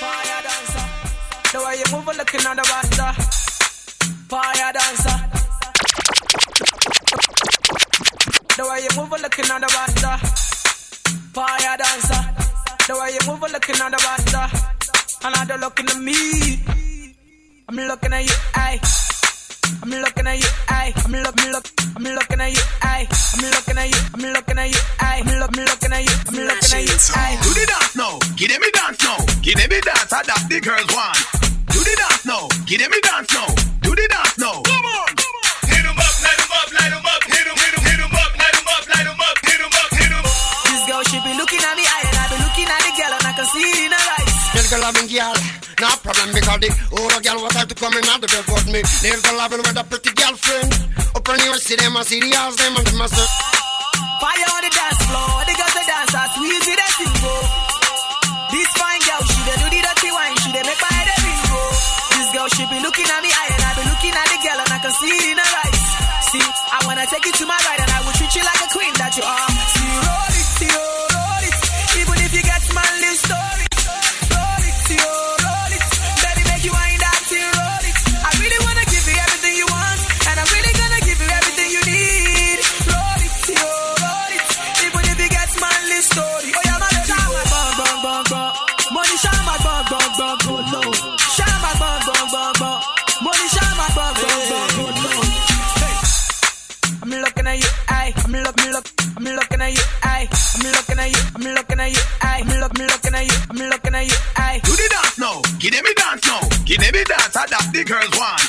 Fire dancer. The way you move, looking at the banda. Fire dancer. The way you move, looking at the banda. Fire dancer. The way you move, looking at the banda. And I don't looking at me. I'm looking at you, ayy. I'm looking at you, ayy. I'm look, look, I'm looking at you, ayy. I'm looking at you, I'm looking at you, ayy. I'm look, me looking at you, I'm looking at you, ayy. Do the dance now, give them me dance now, give them me dance, I that the girls want. Do the dance now, give them me dance now, do the dance now. Come on, come on. Hit 'em up, light 'em up, light 'em up, girl, no problem because the older girl was have to come in and the bed with me. Little loving with a pretty girlfriend. Up on your see I see the house, them and the master. Fire on the dance floor, the girls they dance as sweet with that single. This fine girl, she dey do the dirty wine, she dey make my head a bingo. This girl, she be looking at me eye and I be looking at the girl and I can see it in her eyes. See, I wanna take you to my right and I will treat you like a queen that you are. Looking at you, ayy. I'm looking at you, I'm looking at you, ayy. I'm look, me looking at you, I'm looking at you, ayy. Do the dance now, give them me dance now, give them me dance, I that the girls want.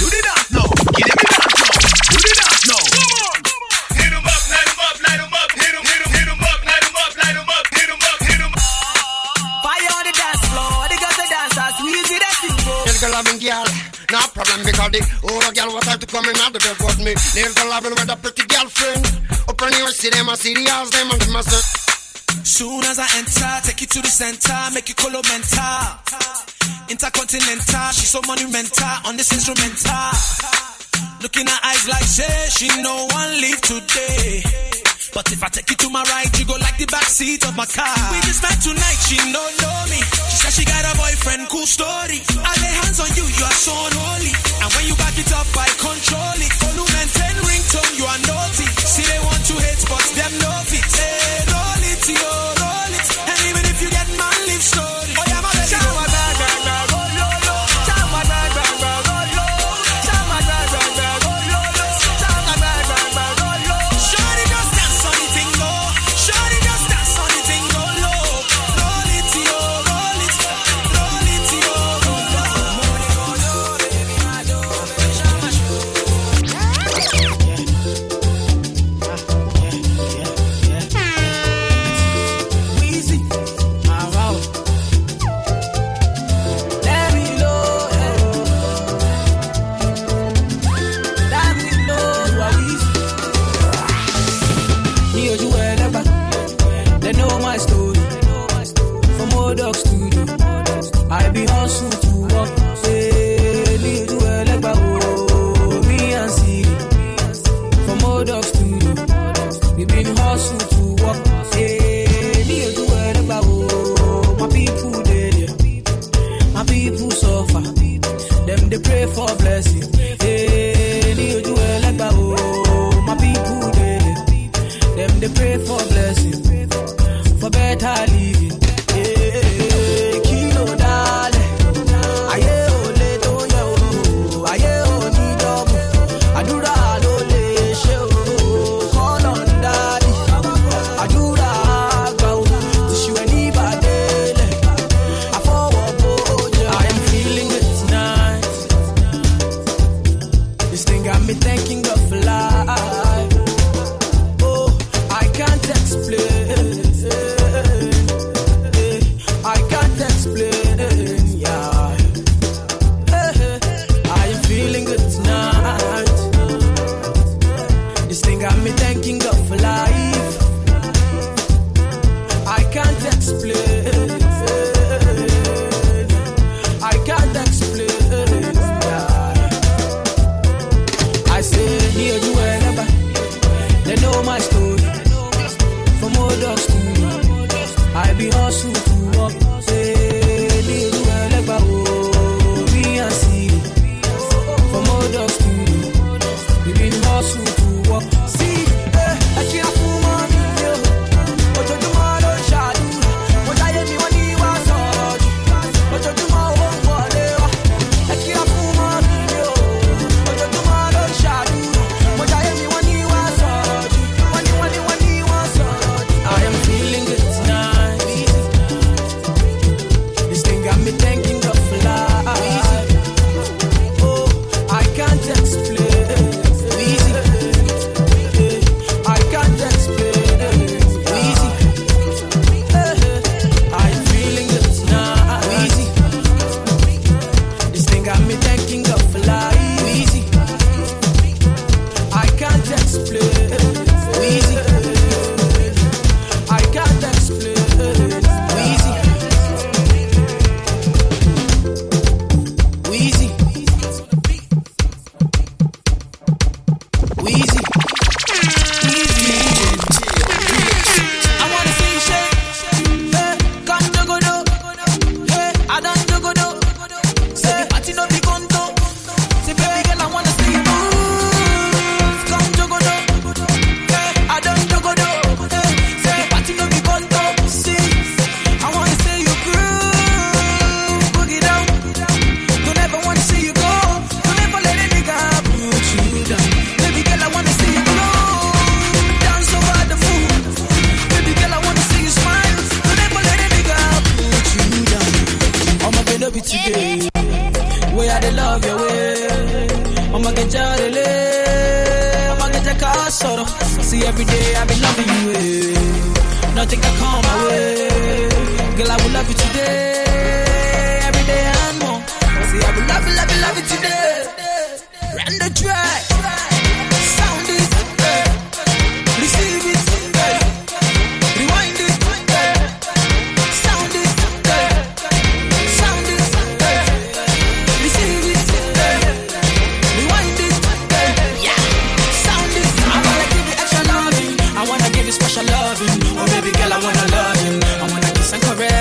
Do the dance now, give them me dance now, do the dance now. Come on, come on. Hit 'em up, light 'em up, light 'em up, hit 'em, hit 'em, hit 'em up, light 'em up, light 'em up, hit 'em up, hit 'em. Fire on the dance floor, the girls they dance as sweet with that single. Little loving girl, no problem because the older girl was have to come in and the bed with me. Little loving with a pretty girlfriend. See them, I see them the master. Soon as I enter, take you to the center, make you color mental. Intercontinental, she's so monumental on this instrumental. Looking at eyes like say she no one leave today. But if I take you to my right, you go like the back seat of my car. We just met tonight, she don't know me. She said she got a boyfriend, cool story. I lay hands on you, you are so unholy. And when you back it up, I control it.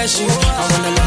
You, I wanna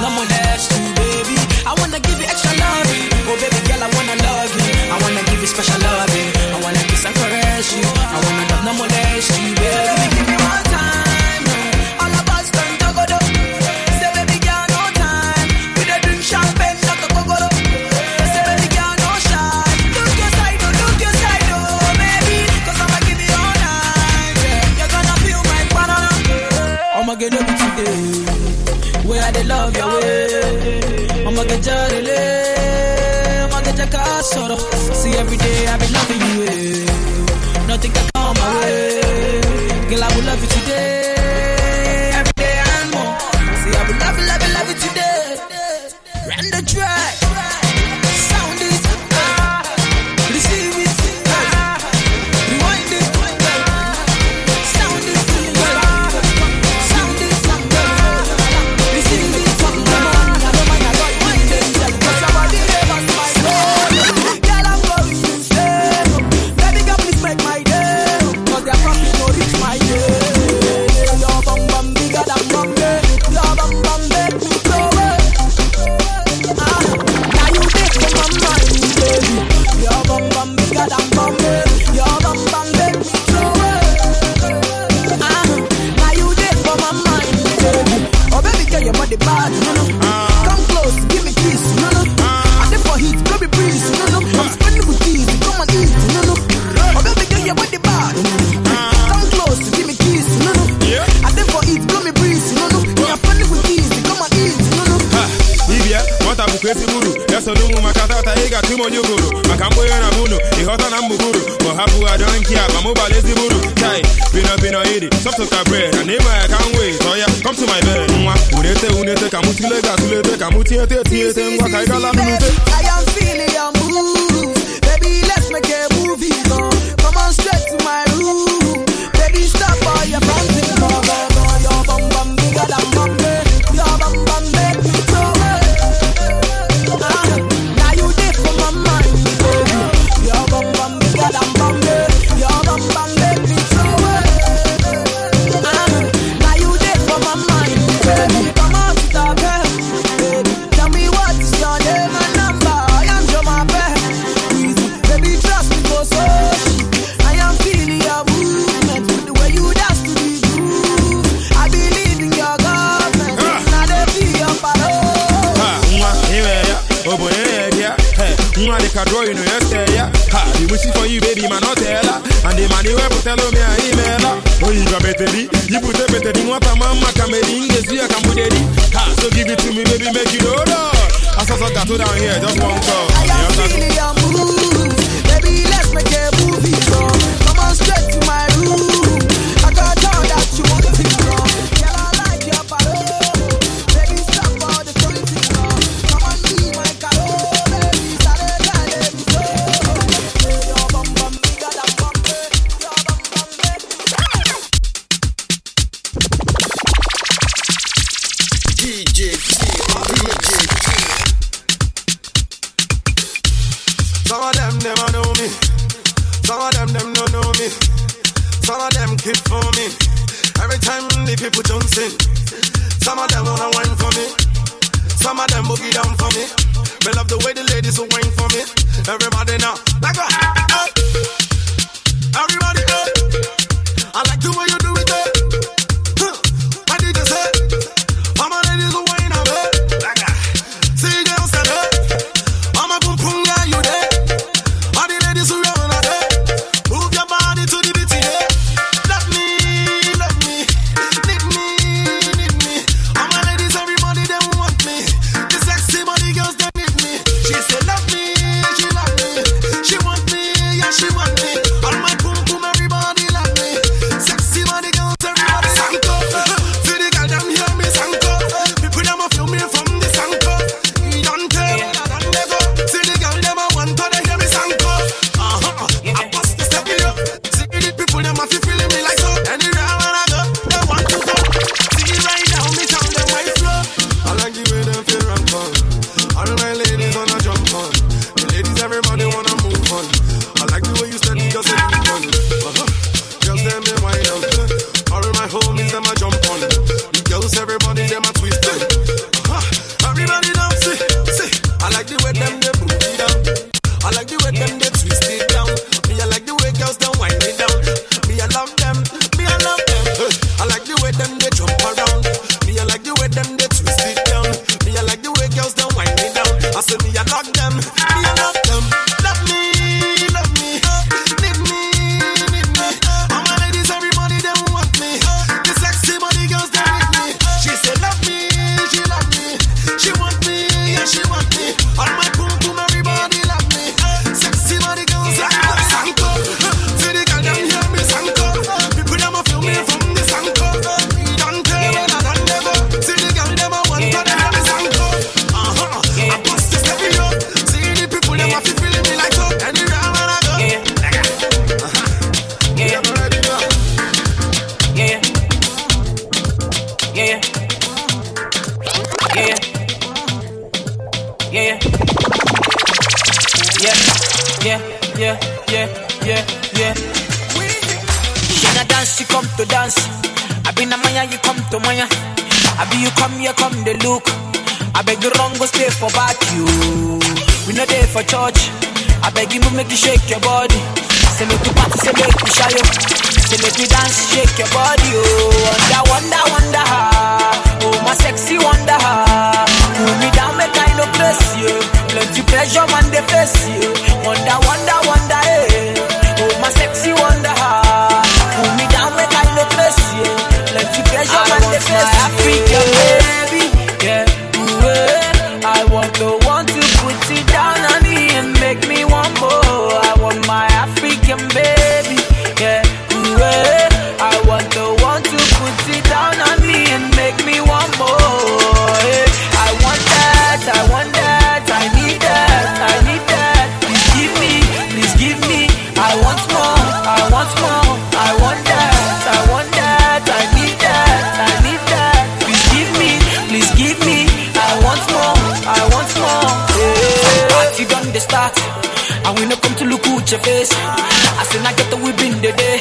I say na get we been the day.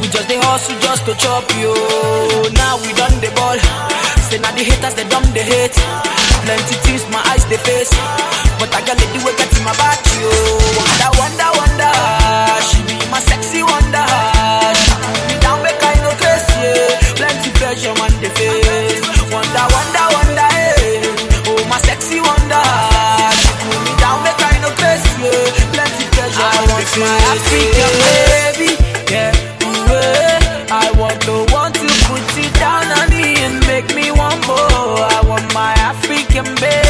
We just the hustle just to chop you. Now we done the ball. Say now the haters they dumb the hate. Plenty things my eyes they face, but I got lady way get in my back yo. Wonder wonder wonder, she be my sexy wonder. She put me down make I no crazy. Plenty pleasure man the face. Wonder wonder wonder, hey. oh my sexy wonder. my African baby. Yeah, ooh, eh. I want the one to put it down on me and make me want more. I want my African baby.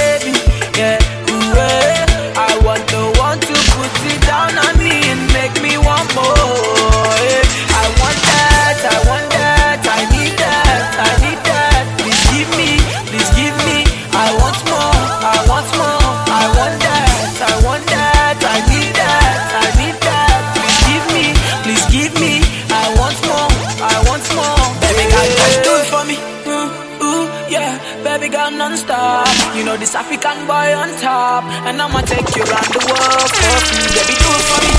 and I'ma take you round the world. For free, baby, do it for me.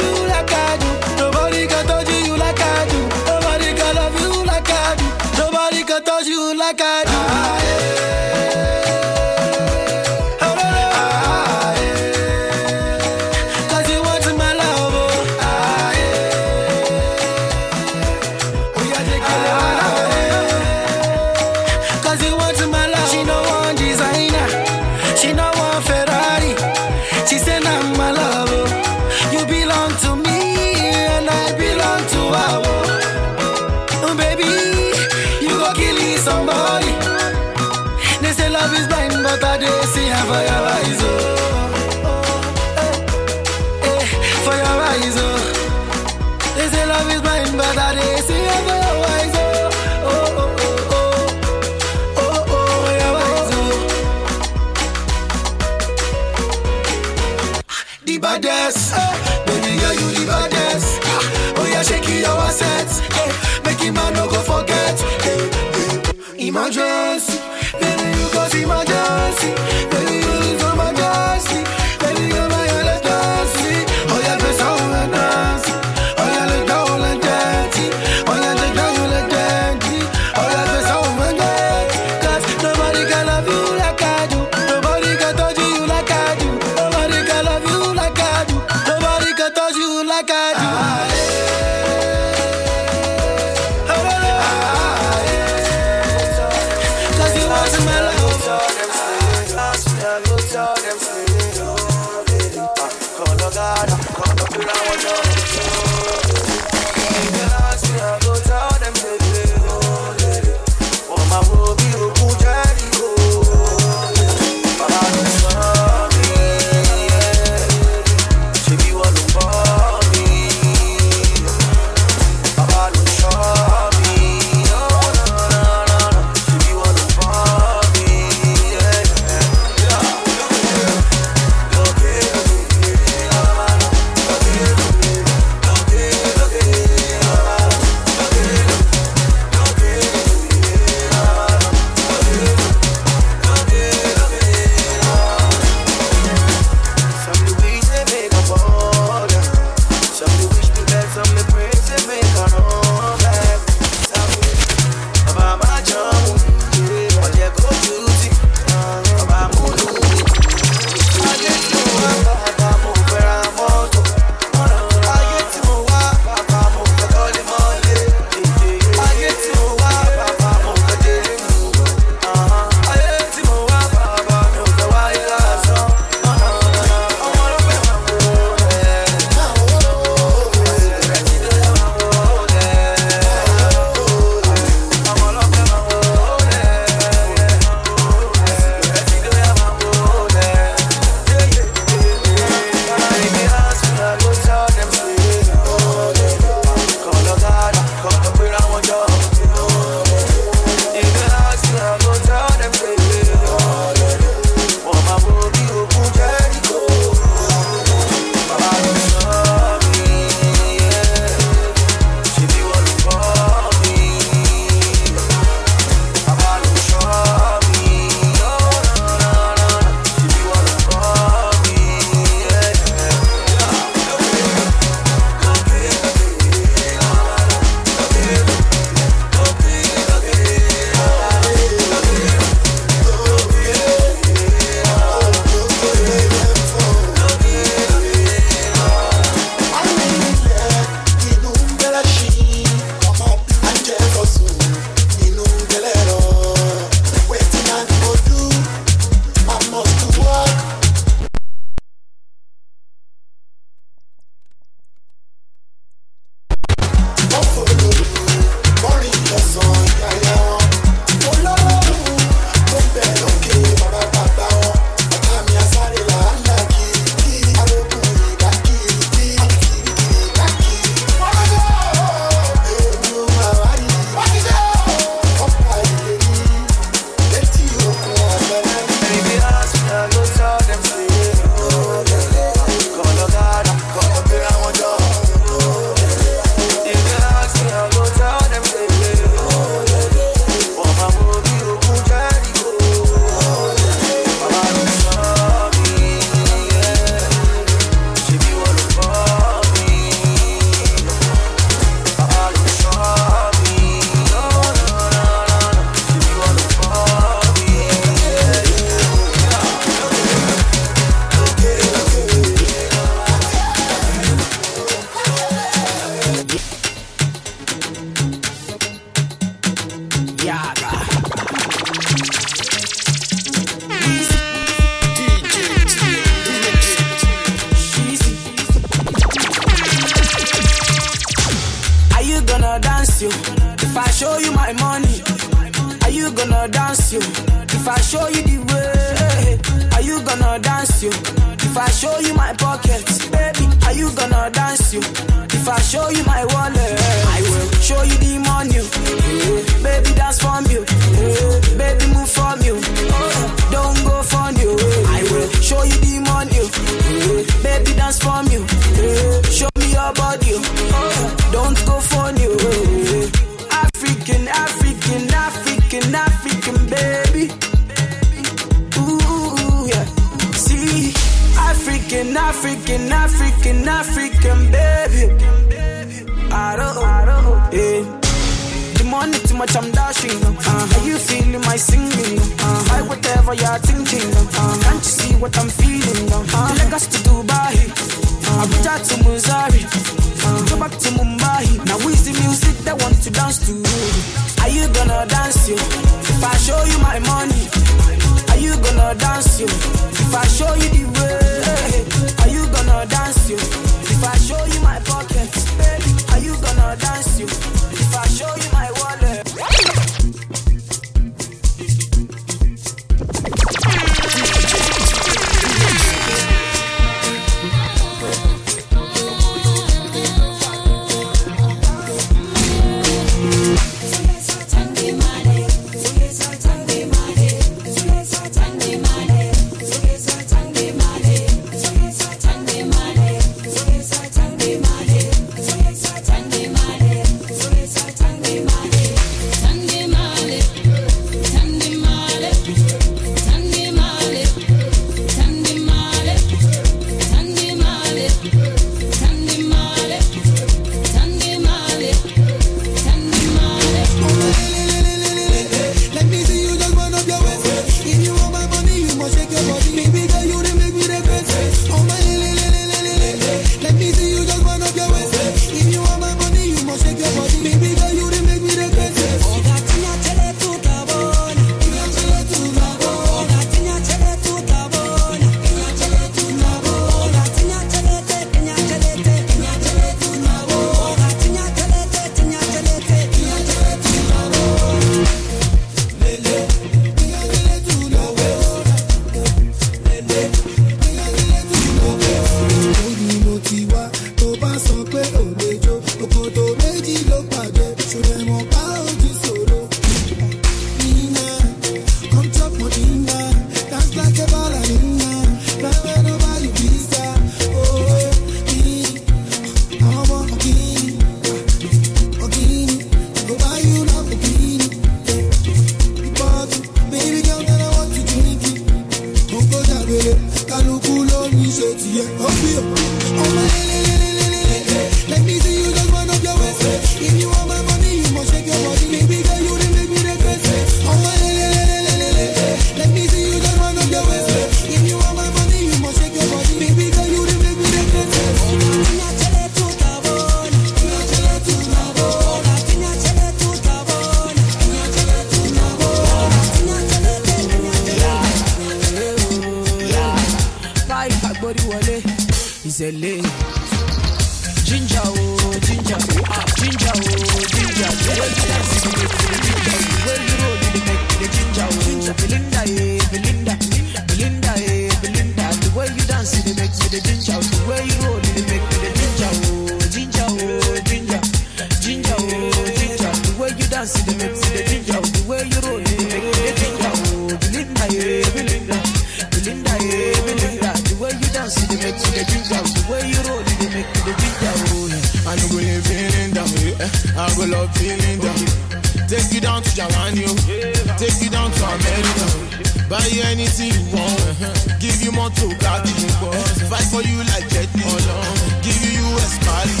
tí you want. Give you more to mọ́tò you gbọ́. Fight for you like Jẹ́dí. Ọlọ́run give you US money.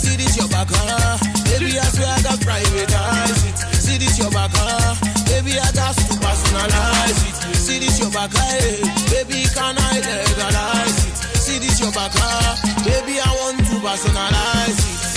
See this your back huh? baby I swear I got privatize it. See this your back huh? baby I got to personalize it. See this your back hey, baby can I legalize it. See this your back huh? baby I want to personalize it.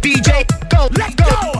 DJ, go, let's go, go, go,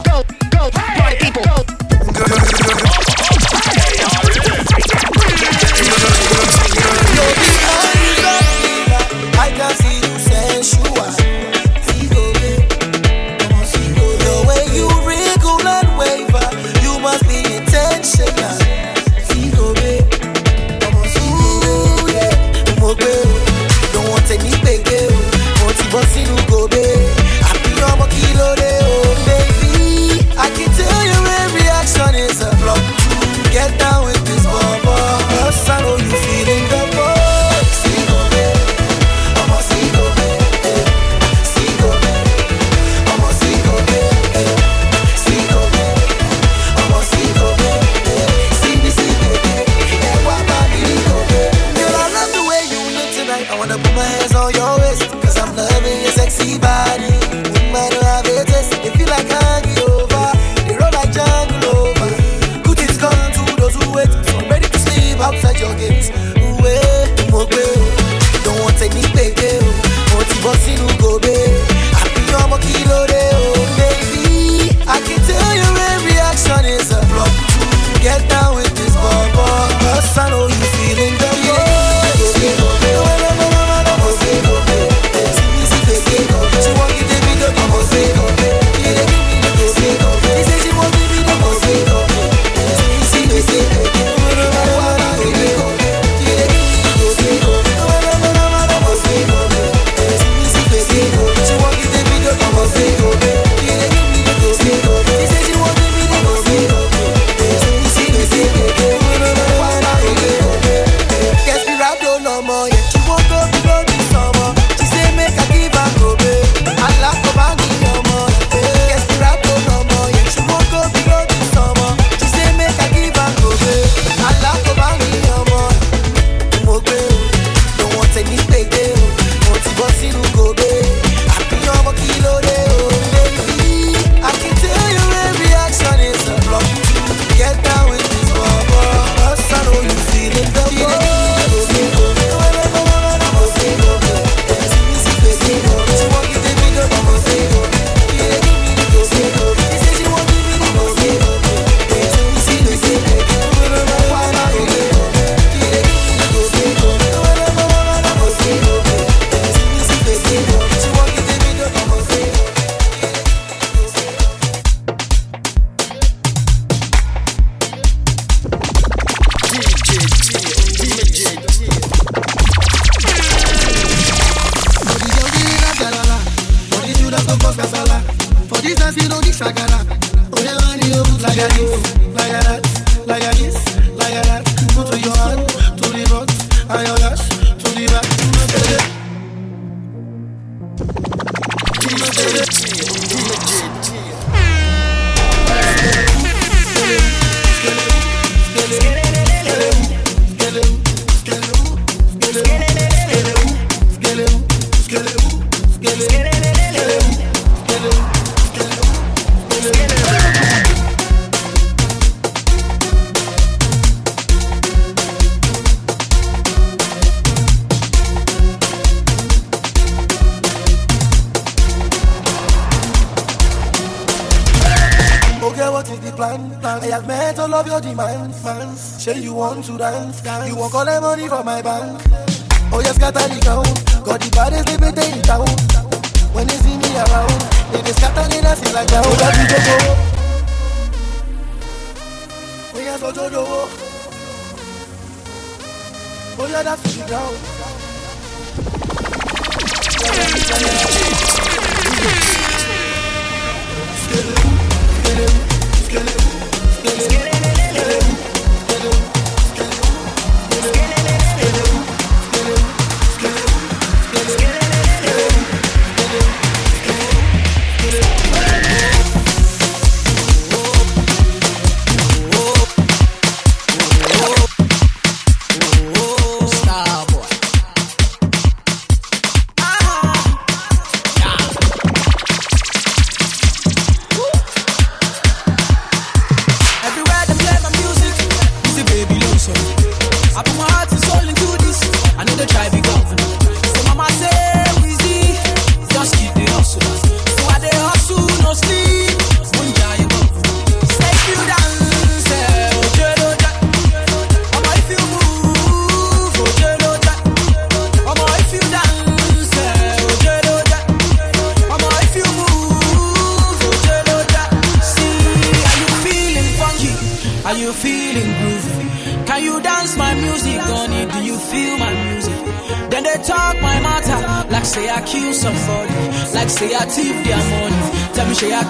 I'm hot.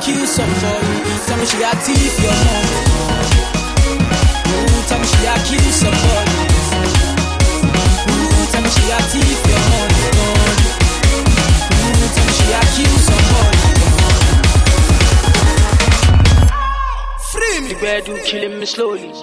kiss up for you. Tell me she got teeth, your mom. Ooh, tell me she got kiss up for you. Tell me she got teeth, your mom. Ooh, tell me she got kiss some for you. Free me. The bed do killing me slowly,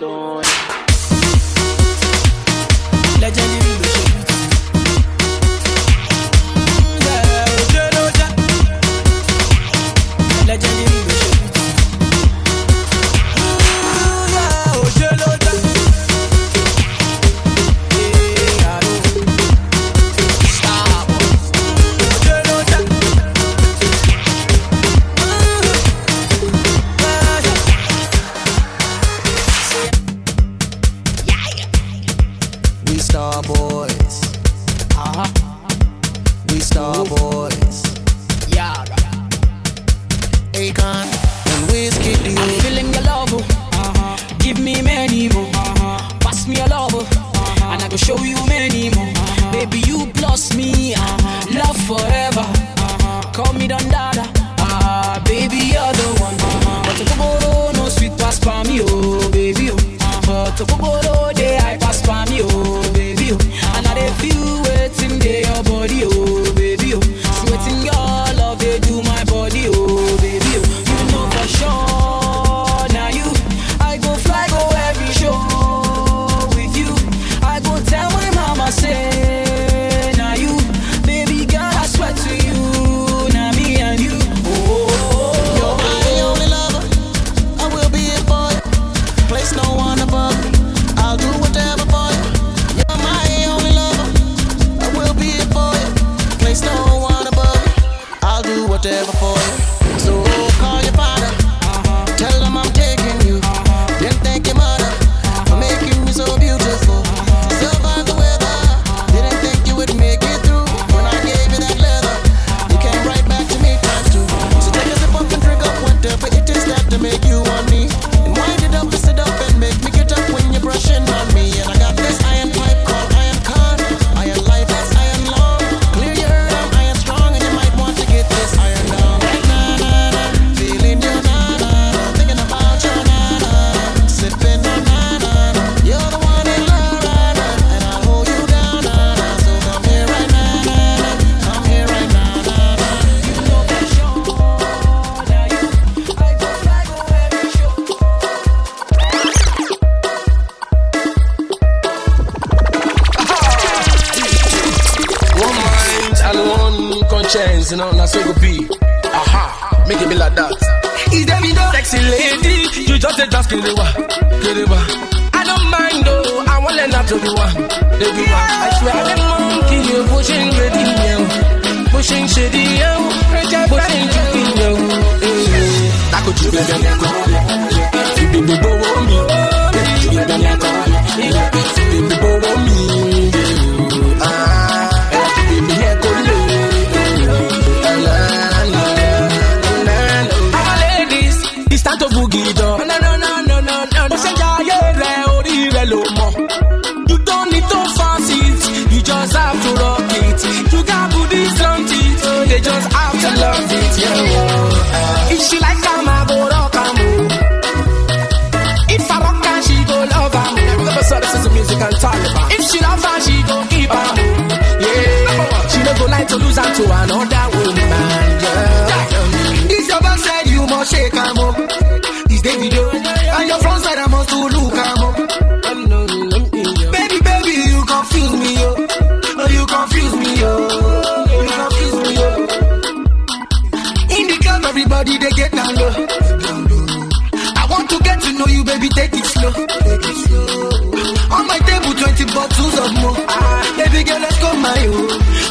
my own.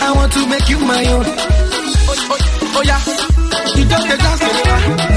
I want to make you my own. Oh, oh, oh yeah. You don't get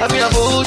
a minha boa.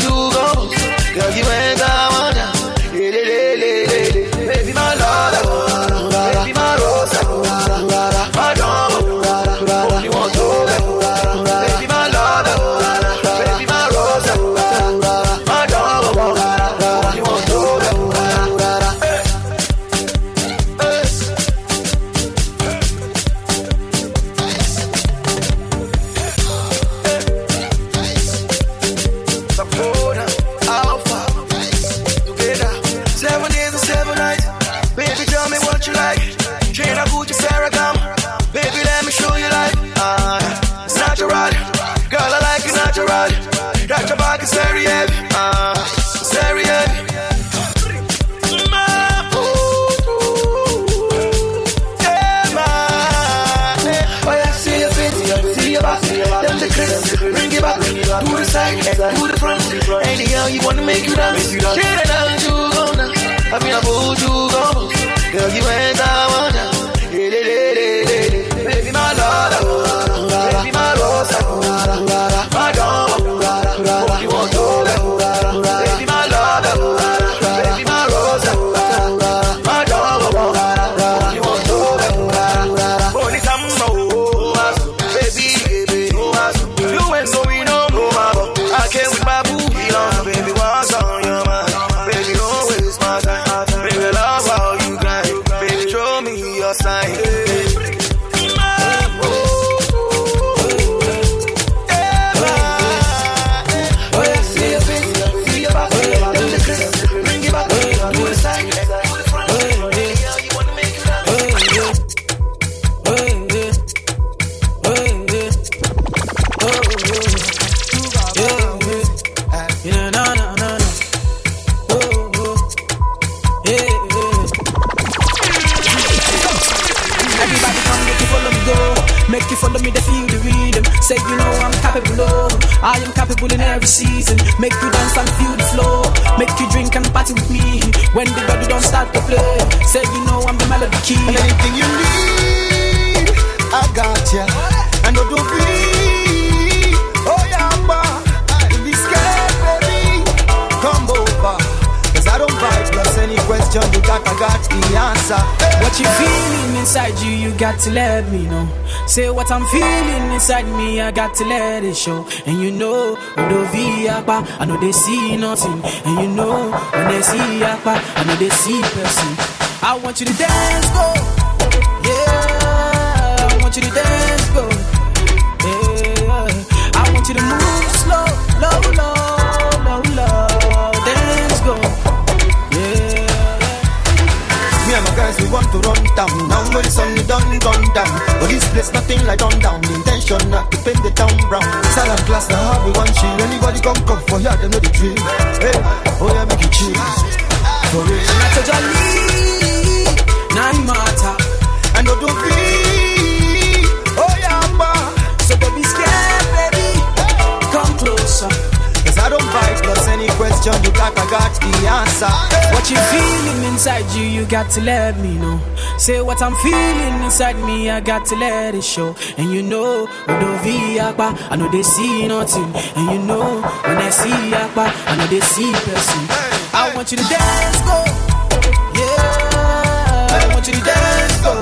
To let me know. Say what I'm feeling inside me, I got to let it show. And you know, when they see apa, I know they see nothing. And you know, when they see apa, I know they see person. I want you to dance, go. Yeah, I want you to dance, go. The sun done, gone down. But this place nothing like down. The intention not to paint the town brown. Salad class, now how we want chill. Anybody come come for here, they know the drill. Hey, oh yeah, make it chill. For real. Not a jolly, it matter. And don't do be, question you got, I got the answer. What you feeling inside you, you got to let me know. Say what I'm feeling inside me, I got to let it show. And you know, apa, I know they see nothing. And you know, when I see apa, I know they see person. I want you to dance, go. Yeah, I want you to dance, go.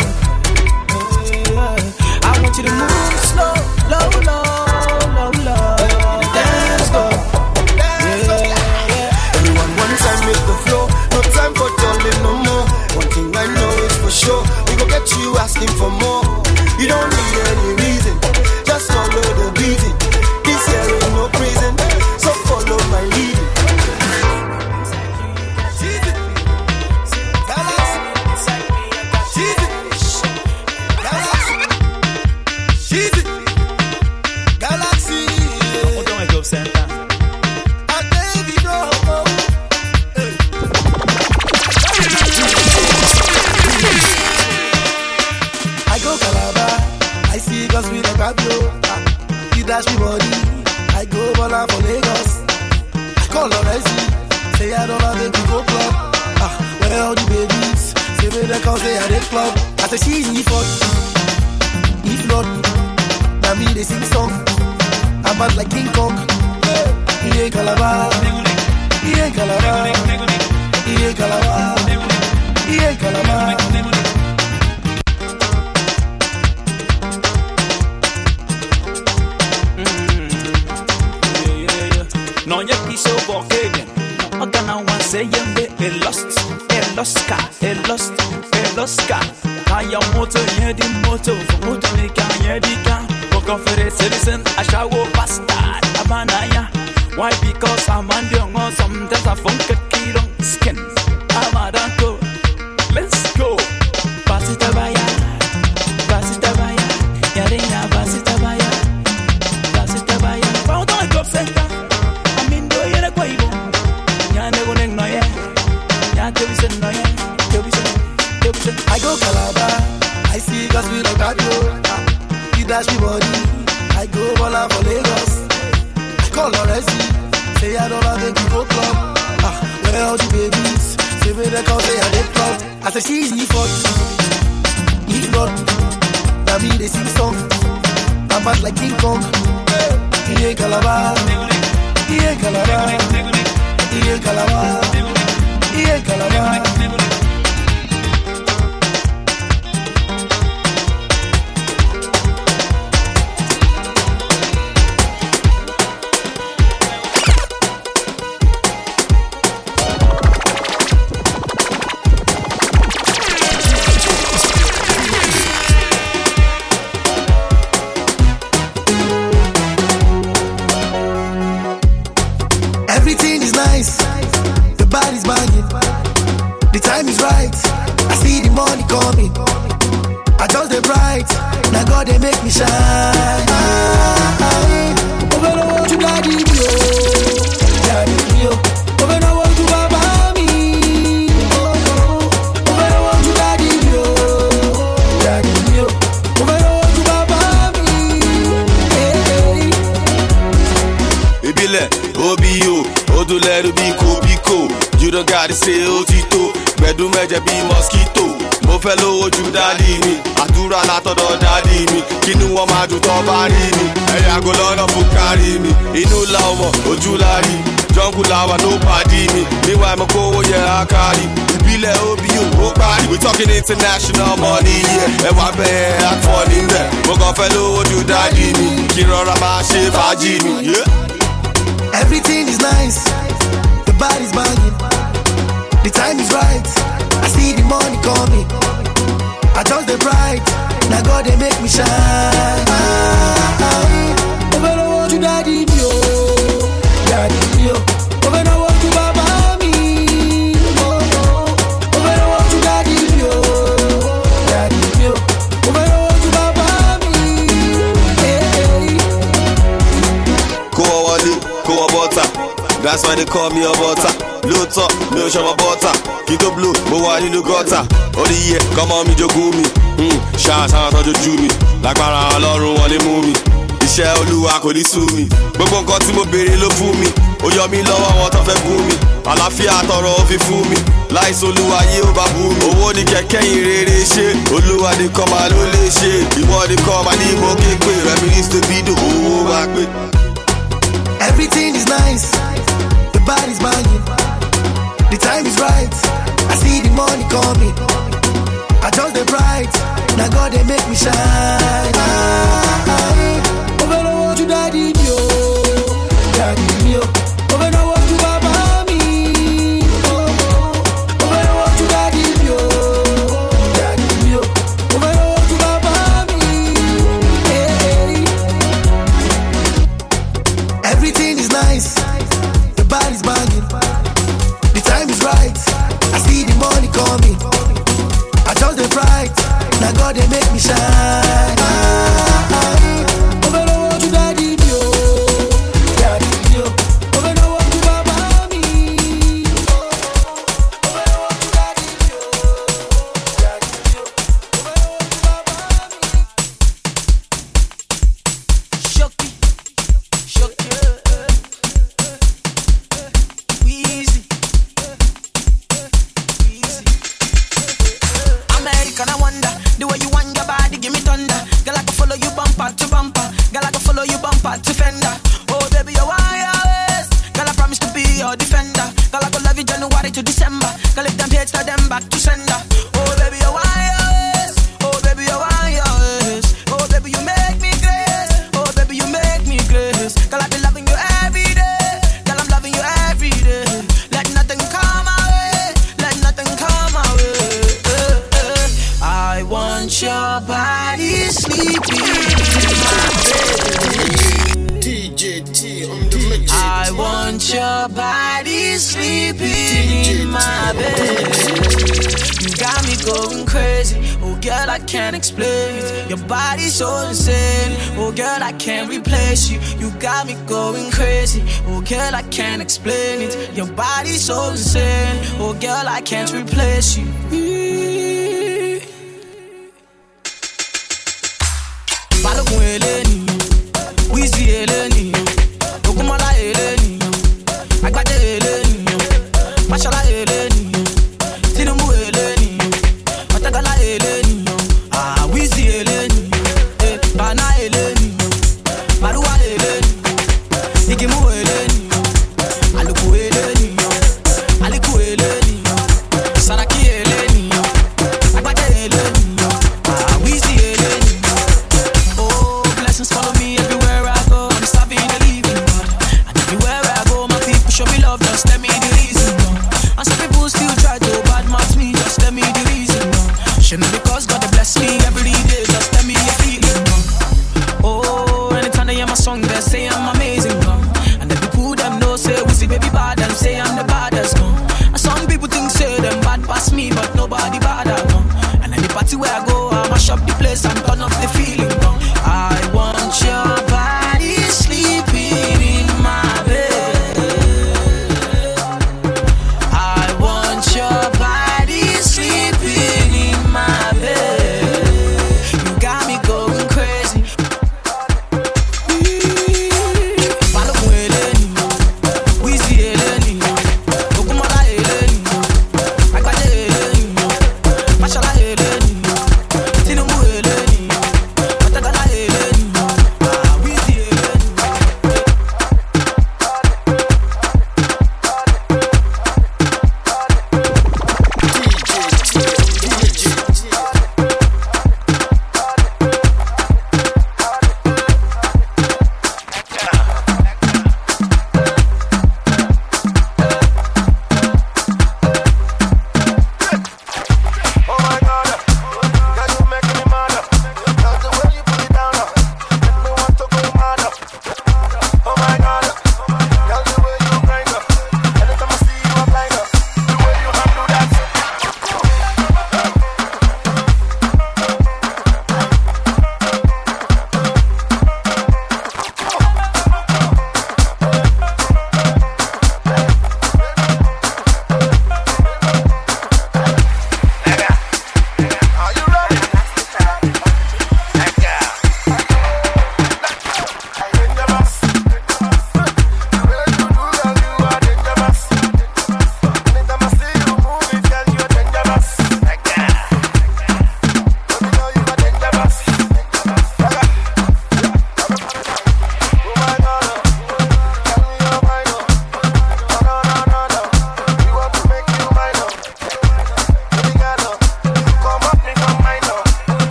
Yeah. I want you to move slow, low, low, low, asking for more. You don't say cause the club. I say she's in for if not, now me they sing song. I'm bad like King Kong. He ain't Calabar, he ain't Calabar, he ain't Calabar, he ain't Calabar. No ya quiso porque no gana one say yembe el lost el Oscar el lost el Citizen why? Because I'm me they call say I did. I say she's E for if not, now me they sing song. I'm bad like King Kong. He ain't Calabar, he ain't Calabar, he ain't Calabar, he ain't Calabar. Money coming, I just the bright. Now God they make me shine. Wọn máa dùn bá rí mi ẹ̀yà lọ́nà fún kárí mi. Inú ojú jọ́ngù làwà ló pàdé mi. Níwà ẹ̀mọ́ kówó yẹ á kárí. Ìbílẹ̀ òbí parí. We talking international money yẹ ẹwà bẹ́ẹ̀. Mo kàn fẹ́ lówó ju mi. Kí rọra máa ṣe fàájì mi. Everything is nice, the body's banging, the time is right. I see the money coming, I just the bright. Now God they make me shine. Over the world, you daddy me, oh, daddy me, oh. Over the world, you baba me, oh, oh. Over the world, you daddy me, oh, daddy me, oh. Over the world, you baba me, hey, hey. kó wọ wọlé kó wọ bọ́tà that's why they call me a butter lóòótọ́ mi ò ṣọmọ bọ́tà kí tó blow mo wà nínú gọ́tà orí yẹ kọ́mọ mi jogún mi Hmm, ṣáà sáwọn tọ́jú jú mi lágbára ọlọ́run wọlé mú mi. Iṣẹ́ olúwa kò ní sú mi. Gbogbo nǹkan tí mo béèrè ló fún mi. Ó yọ mí lọ́wọ́ àwọn tó fẹ́ gún mi. Àlàáfíà tọrọ ó fi fún mi. Láìsí olúwa yé ó bá bú mi. Owó ní kẹ̀kẹ́ yìí rere ṣe. Olúwa ní kọ́ máa ló lè ṣe. Ìwọ ní kọ́ máa ní mo ké pé reminisce the video owó wá pé. Everything is nice, the body's banging, the time is right. I see the money coming, I just the bright. Now God they make me shine. Over the world, you daddy me, oh, got me going crazy. Oh, girl, I can't explain it. Your body's so insane. Oh, girl, I can't replace you.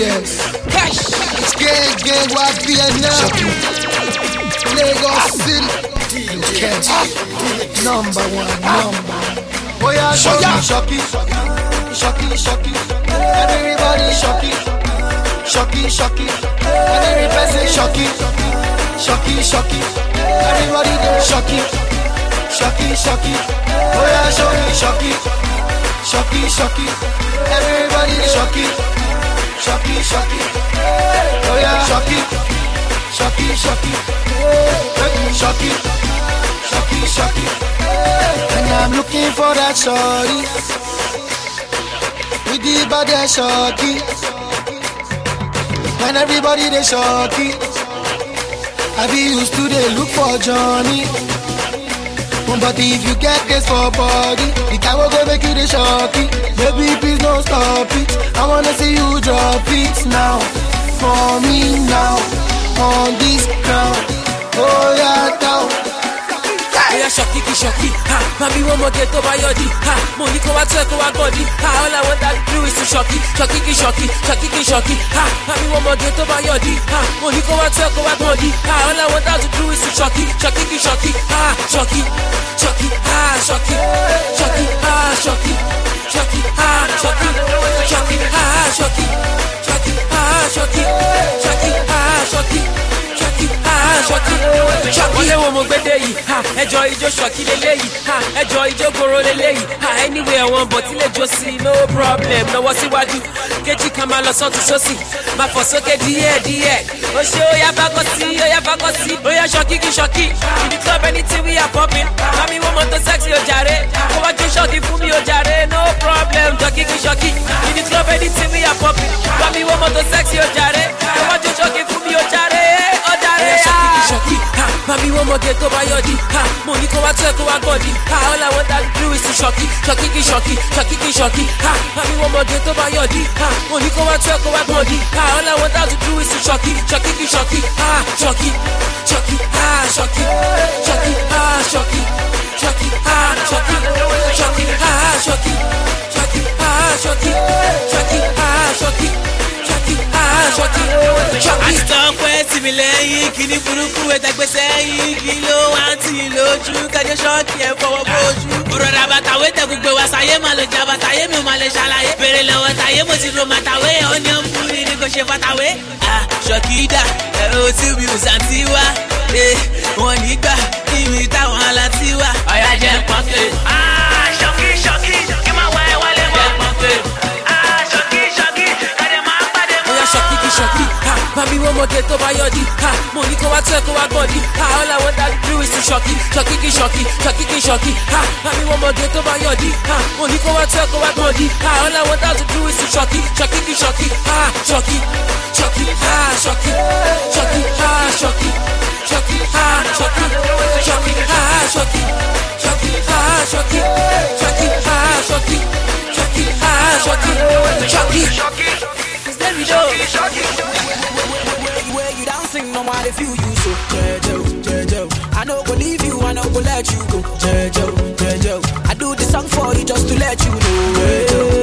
Oh. Cash. It's gang, gang, why Vietnam? Lagos City. Cash. Number one, number. Oh yeah, shocky, shocky, shocky, shocky. Everybody shocky, shocky, shocky. Every person shocky, shocky, shocky. Everybody there shocky, shocky, shocky. Oh yeah, shocky, shocky, shocky, shocky. Everybody shocky, shocky, shocky. Oh yeah, shocky, shocky, shocky, shocky, shocky, shocky. And I'm looking for that shorty with the body shocky. And everybody they shocky. I be used to they look for Johnny. But if you get this for body, the guy will go make you the shocky. Baby, please don't stop it. I wanna see you drop it now. For me now, on this ground. Oh yeah, down. Oya ṣọ̀kì kì ṣọ̀kì, ha, mami wọ́n mọ̀gẹ́ tó bá yọ̀dí, ha, mo ní kó wá tó ẹ̀ kó wá gọ̀dí, ha, all I want that do is to ṣọ̀kì, ṣọ̀kì kì ṣọ̀kì, ṣọ̀kì kì ṣọ̀kì, ha, mami wọ́n mọ̀gẹ́ tó bá yọ̀dí, ha, mo ní kó wá tó ẹ̀ kó wá gọ̀dí, ha, all I want that do is to ṣọ̀kì, ṣọ̀kì kì ṣọ̀kì, ha, ṣọ̀kì, ṣọ̀kì, ha, ṣọ̀kì, ṣọ̀kì, ha, ṣọ̀kì, ṣọ̀kì, ha, ṣọ̀kì, ṣọ̀kì, ha, ṣọ̀kì, ṣọ̀kì, ha, ṣọ̀kì, ṣọ̀kì, ha, ṣọ̀kì, ṣọ̀kì, ha, ṣọ̀kì, ṣọ̀kì. wọ́n lé wo mo gbé dé yìí? Ẹjọ́ ijó ṣọ̀kí lélẹ́yìí. Ha ẹjọ́ ijó goro lélẹ́yìí. Ha anyway ẹ̀wọ̀n bọ̀ tí lè jó sí no problem. Lọ́wọ́ síwájú kejì kan máa lọ sọ́tún sósì. Máa fọ̀ sókè díẹ̀ díẹ̀. Ó ṣe ó yá bákọ́ sí ó yá bákọ́ sí. Ó yá ṣọ̀kí kí ṣọ̀kí the club anything we are popping. Mami wọ́n mọ̀ tó sexy ó jàre. Kó wá jó ṣọ̀kí fún mi ó no problem ṣọ̀kí kí ṣọ̀kí the club anything we are popping. Mami wọ́n mọ̀ tó sexy ó jàre. Kó wá jó ṣọ̀kí fún mi ó ọ̀dàrẹ̀ one more ṣọkì ṣọkì your wọn ha! tó bá yọjí mo ní kó wá tẹ kó wá gbọdí all i want to do is to ṣọkì ṣọkì kì ṣọkì ṣọkì kì ṣọkì mami wọn mọge tó bá yọjí mo ní kó wá tẹ kó wá ha! all i want to do is to ṣọkì ṣọkì kì ṣọkì ṣọkì ṣọkì ṣọkì ṣọkì. Mí lẹ́yìn kíní burúkú ẹ̀dẹ́gbẹ́ sẹ́yìn kí ló wá ń tì í lójú kájọ ṣọ́ọ̀kì ẹ̀ fọwọ́ bójú. rọra bàtàwé tẹ gbogbo wa sáyé máa lọ jà bàtàyé mi ò máa lè ṣàlàyé. bèrè lọ́wọ́ táyé mo ti ro màtàwé ọ̀ ní ọ̀mú ni kò ṣe fàtàwé. ṣọ́ọ̀kì dà ẹ̀rọ tí mi ò sàǹtì wá. wọn nígbà kí mi táwọn aláǹtí wá. ọ̀yà jẹ́ pọ́ńkì. ṣọ́ọ̀kì ṣọ́ọ̀kì kí máa wá ẹ wálé mọ́. jẹ́ pọ́ńkì. Ṣọ̀kí kí ṣọ̀kí, ha, mami wọ́n mọ̀gẹ́ tó bá yọ̀dí, ha, mo ní kó wá tó ẹ̀ kó wá gọ̀dí, ha, all I want that do is to ṣọ̀kí, ṣọ̀kí kí ṣọ̀kí, ṣọ̀kí kí ṣọ̀kí, ha, mami wọ́n mọ̀gẹ́ tó bá yọ̀dí, ha, mo ní kó wá tó ẹ̀ kó wá gọ̀dí, ha, all I want that do is to ṣọ̀kí, ṣọ̀kí kí ṣọ̀kí, ha, ṣọ̀kí, ṣọ̀kí, ha, ṣọ̀kí, ṣọ̀kí, ha, ṣọ̀kí, ṣọ̀kí, ha, ṣọ̀kí, ṣọ̀kí, ha, ṣọ̀kí, ṣọ̀kí, ha, ṣọ̀kí, ṣọ̀kí, ha, ṣọ̀kí, ṣọ̀kí, ha, ṣọ̀kí, ṣọ̀kí. We go. Where you dancing, no matter if you use so Jejo, Jejo. I no go leave you, I no go let you go. Jejo, Jejo. I do this song for you just to let you know. Jejo,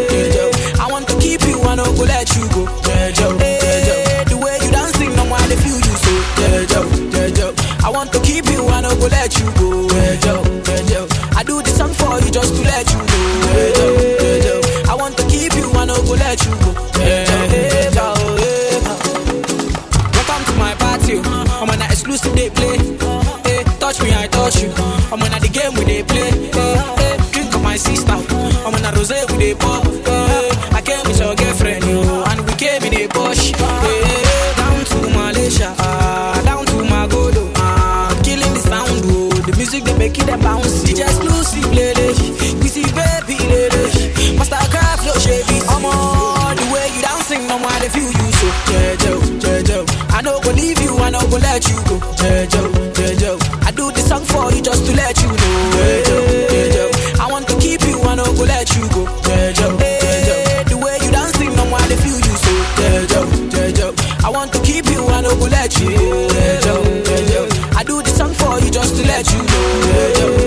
go let you go. Jejo, Jejo. I do this song for you just to let you know. Jejo, Jejo. I want to keep you, I no go let you go. Jejo, Jejo. The way you dancing, no matter if you so. Jejo, Jejo. I want to keep you, I no go let you go. Jejo, Jejo. I do the song for you just to let you know. Jejo.